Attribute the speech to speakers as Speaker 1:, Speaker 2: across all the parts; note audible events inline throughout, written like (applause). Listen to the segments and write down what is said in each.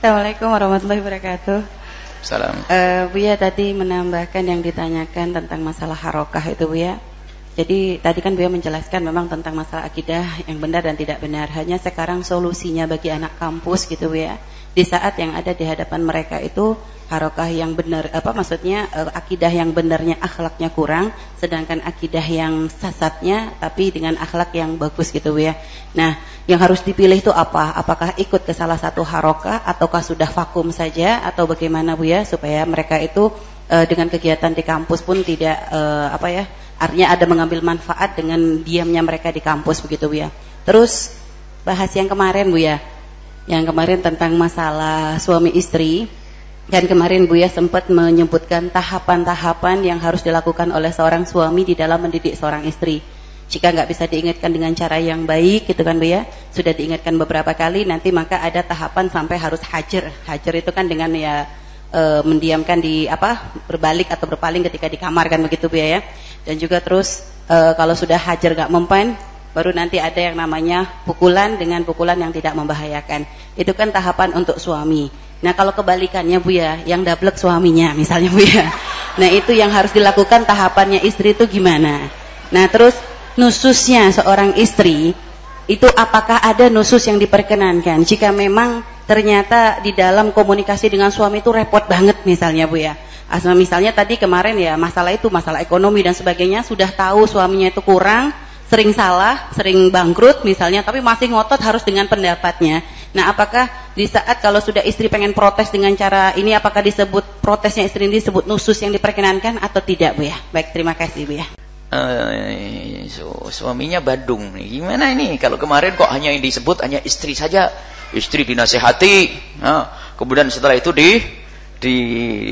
Speaker 1: Assalamualaikum warahmatullahi wabarakatuh.
Speaker 2: Salam.
Speaker 1: Uh, Buya tadi menambahkan yang ditanyakan tentang masalah harokah itu Buya. Jadi tadi kan Buya menjelaskan memang tentang masalah akidah yang benar dan tidak benar. Hanya sekarang solusinya bagi anak kampus gitu Buya. Di saat yang ada di hadapan mereka itu harokah yang benar apa maksudnya uh, akidah yang benarnya akhlaknya kurang sedangkan akidah yang sasatnya tapi dengan akhlak yang bagus gitu ya. Nah, yang harus dipilih itu apa? Apakah ikut ke salah satu harokah ataukah sudah vakum saja atau bagaimana Bu ya supaya mereka itu uh, dengan kegiatan di kampus pun tidak uh, apa ya? Artinya ada mengambil manfaat dengan diamnya mereka di kampus begitu Bu ya. Terus bahas yang kemarin Bu ya. Yang kemarin tentang masalah suami istri dan kemarin Buya sempat menyebutkan tahapan-tahapan yang harus dilakukan oleh seorang suami di dalam mendidik seorang istri. Jika nggak bisa diingatkan dengan cara yang baik, gitu kan Buya, sudah diingatkan beberapa kali, nanti maka ada tahapan sampai harus hajar. Hajar itu kan dengan ya e, mendiamkan di apa berbalik atau berpaling ketika di kamar kan begitu Buya ya. Dan juga terus e, kalau sudah hajar nggak mempan, baru nanti ada yang namanya pukulan dengan pukulan yang tidak membahayakan. Itu kan tahapan untuk suami. Nah kalau kebalikannya Bu ya, yang dablek suaminya misalnya Bu ya. Nah itu yang harus dilakukan tahapannya istri itu gimana. Nah terus nususnya seorang istri, itu apakah ada nusus yang diperkenankan. Jika memang ternyata di dalam komunikasi dengan suami itu repot banget misalnya Bu ya. Asal misalnya tadi kemarin ya masalah itu masalah ekonomi dan sebagainya sudah tahu suaminya itu kurang, sering salah, sering bangkrut misalnya, tapi masih ngotot harus dengan pendapatnya. Nah, apakah di saat kalau sudah istri pengen protes dengan cara ini, apakah disebut protesnya istri ini disebut nusus yang diperkenankan atau tidak, Bu ya? Baik, terima kasih, Bu ya.
Speaker 2: Uh, su suaminya Badung gimana ini kalau kemarin kok hanya yang disebut hanya istri saja istri dinasehati nah, kemudian setelah itu di, di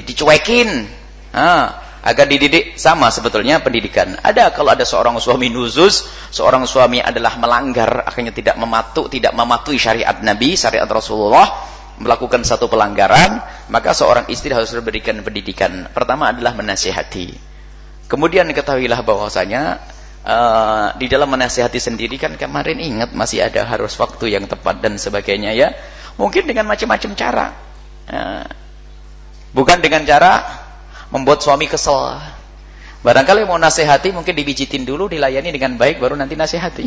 Speaker 2: dicuekin nah, agar dididik sama sebetulnya pendidikan. Ada kalau ada seorang suami nuzus, seorang suami adalah melanggar, akhirnya tidak mematuh, tidak mematuhi syariat Nabi, syariat Rasulullah, melakukan satu pelanggaran, maka seorang istri harus diberikan pendidikan. Pertama adalah menasihati. Kemudian ketahuilah bahwasanya uh, di dalam menasihati sendiri kan kemarin ingat masih ada harus waktu yang tepat dan sebagainya ya. Mungkin dengan macam-macam cara. Uh, bukan dengan cara membuat suami kesel. Barangkali mau nasihati mungkin dibijitin dulu, dilayani dengan baik baru nanti nasihati.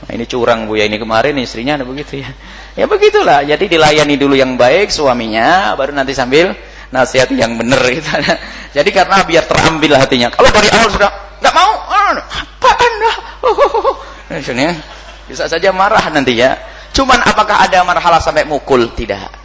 Speaker 2: Nah, ini curang Bu ya ini kemarin istrinya ada begitu ya. Ya begitulah. Jadi dilayani dulu yang baik suaminya baru nanti sambil nasihati yang benar gitu. (laughs) Jadi karena biar terambil hatinya. Kalau dari awal sudah nggak mau, apa Anda? Nah, bisa saja marah nanti ya. Cuman apakah ada marhalah sampai mukul? Tidak.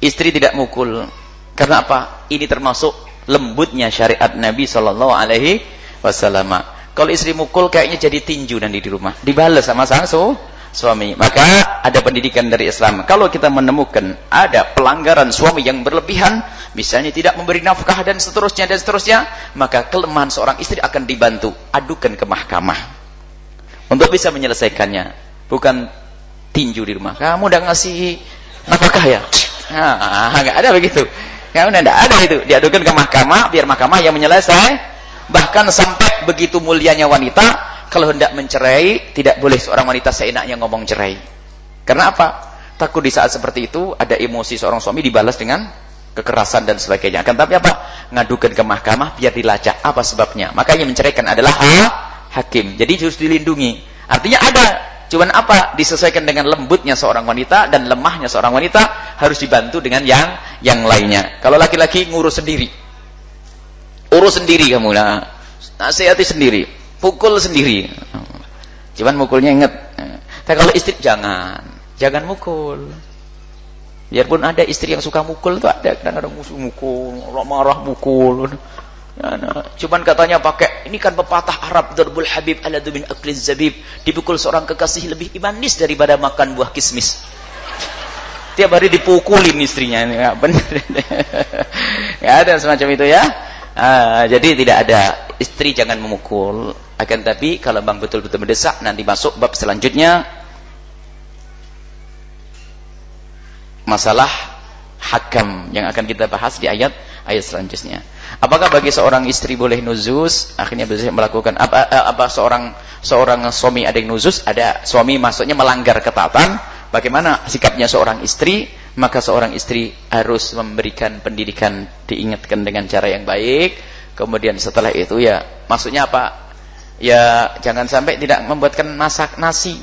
Speaker 2: Istri tidak mukul karena apa? Ini termasuk lembutnya syariat Nabi Shallallahu Alaihi Wasallam. Kalau istri mukul kayaknya jadi tinju nanti di rumah, dibalas sama sang su suami. Maka ada pendidikan dari Islam. Kalau kita menemukan ada pelanggaran suami yang berlebihan, misalnya tidak memberi nafkah dan seterusnya dan seterusnya, maka kelemahan seorang istri akan dibantu. Adukan ke mahkamah untuk bisa menyelesaikannya. Bukan tinju di rumah. Kamu udah ngasih nafkah ya? Nah, nggak ada begitu. Udah tidak ada itu. Diadukan ke mahkamah biar mahkamah yang menyelesai. Bahkan sampai begitu mulianya wanita kalau hendak mencerai tidak boleh seorang wanita seenaknya ngomong cerai. Karena apa? Takut di saat seperti itu ada emosi seorang suami dibalas dengan kekerasan dan sebagainya. Akan tapi apa? Ngadukan ke mahkamah biar dilacak apa sebabnya. Makanya menceraikan adalah ha hakim. Jadi harus dilindungi. Artinya ada Cuman apa? Disesuaikan dengan lembutnya seorang wanita dan lemahnya seorang wanita harus dibantu dengan yang yang lainnya. Kalau laki-laki ngurus sendiri. Urus sendiri kamu lah. Nasihati sendiri. Pukul sendiri. Cuman mukulnya ingat. Tapi kalau istri jangan. Jangan mukul. Biarpun ada istri yang suka mukul tuh ada kadang-kadang musuh mukul, marah mukul. Cuman katanya pakai ini kan pepatah Arab Darbul Habib ala min akliz zabib. Dipukul seorang kekasih lebih imanis daripada makan buah kismis. Tiap hari dipukulin istrinya ini ya, benar. ya ada semacam itu ya. Uh, jadi tidak ada istri jangan memukul. Akan tapi kalau bang betul-betul mendesak nanti masuk bab selanjutnya masalah hakam yang akan kita bahas di ayat ayat selanjutnya. Apakah bagi seorang istri boleh nuzus? Akhirnya bisa melakukan apa, eh, apa seorang seorang suami ada yang nuzus, ada suami maksudnya melanggar ketatan, bagaimana sikapnya seorang istri, maka seorang istri harus memberikan pendidikan diingatkan dengan cara yang baik. Kemudian setelah itu ya, maksudnya apa? Ya jangan sampai tidak membuatkan masak nasi.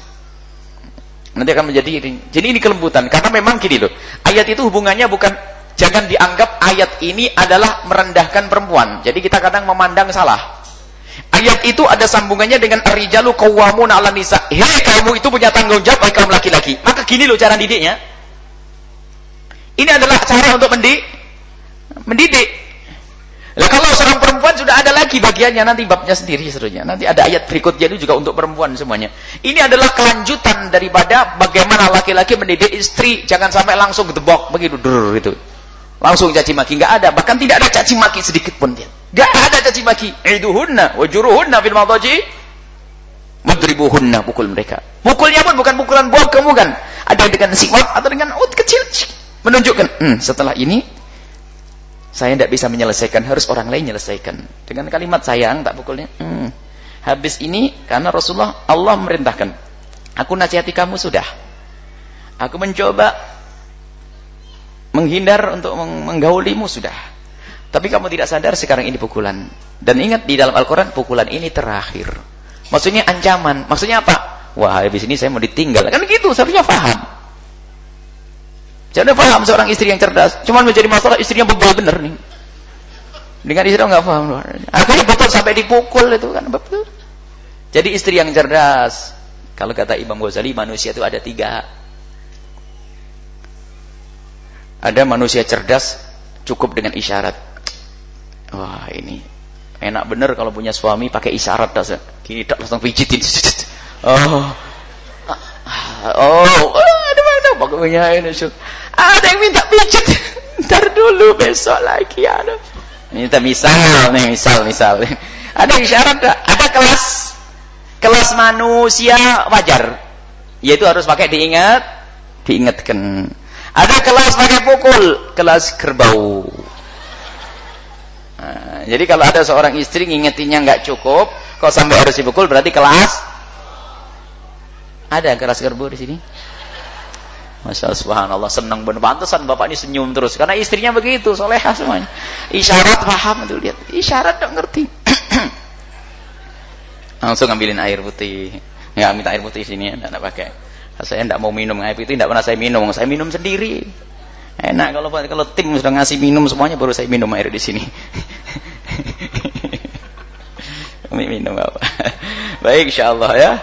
Speaker 2: Nanti akan menjadi ini. Jadi ini kelembutan karena memang gini loh. Ayat itu hubungannya bukan jangan dianggap ayat ini adalah merendahkan perempuan. Jadi kita kadang memandang salah. Ayat itu ada sambungannya dengan arijalu kawamun ala nisa. Hei kamu itu punya tanggung jawab kaum laki-laki. Maka gini loh cara didiknya. Ini adalah cara untuk mendidik. Mendidik. Nah, kalau seorang perempuan sudah ada lagi bagiannya nanti babnya sendiri seterusnya. Nanti ada ayat berikutnya itu juga untuk perempuan semuanya. Ini adalah kelanjutan daripada bagaimana laki-laki mendidik istri jangan sampai langsung gedebok begitu dur itu. Langsung caci maki nggak ada, bahkan tidak ada caci maki sedikit pun dia. Gak ada caci maki. Iduhunna wajuruhunna fil madaji. Mudribuhunna pukul mereka. Pukulnya pun bukan pukulan buah kamu kan. Ada dengan sifat atau dengan ut kecil. Menunjukkan, hmm, setelah ini saya tidak bisa menyelesaikan, harus orang lain menyelesaikan. Dengan kalimat sayang tak pukulnya. Hmm. Habis ini karena Rasulullah Allah merintahkan. Aku nasihati kamu sudah. Aku mencoba menghindar untuk menggaulimu sudah. Tapi kamu tidak sadar sekarang ini pukulan. Dan ingat di dalam Al-Quran pukulan ini terakhir. Maksudnya ancaman. Maksudnya apa? Wah habis ini saya mau ditinggal. Kan gitu seharusnya paham. Jangan paham seorang istri yang cerdas. Cuma menjadi masalah istrinya bebal bener nih. Dengan istri nggak paham. Akhirnya betul sampai dipukul itu kan betul. Jadi istri yang cerdas. Kalau kata Imam Ghazali manusia itu ada tiga. Ada manusia cerdas cukup dengan isyarat. Wah ini enak bener kalau punya suami pakai isyarat dah. Kita langsung pijitin. (laughs) Oh. Oh, pokoknya ini Ada yang minta pijit. (laughs) Ntar dulu besok lagi aduh. Minta misal nih, misal misal. Ada isyarat dah. Ada kelas kelas manusia wajar. Yaitu harus pakai diingat, diingatkan. Ada kelas pakai pukul, kelas kerbau. Nah, jadi kalau ada seorang istri ngingetinnya nggak cukup, kok sampai harus dipukul berarti kelas ada kelas gerbu di sini. Masya Allah, subhanallah, senang benar. Pantesan bapak ini senyum terus. Karena istrinya begitu, soleha semuanya. Isyarat paham tuh, lihat. Isyarat dong ngerti. (clears throat) Langsung ambilin air putih. Ya, minta air putih sini, ya, enggak pakai. Saya enggak mau minum air putih, enggak pernah saya minum. Saya minum sendiri. Enak kalau kalau tim sudah ngasih minum semuanya baru saya minum air di sini. (laughs) minum apa? (laughs) Baik insyaallah ya.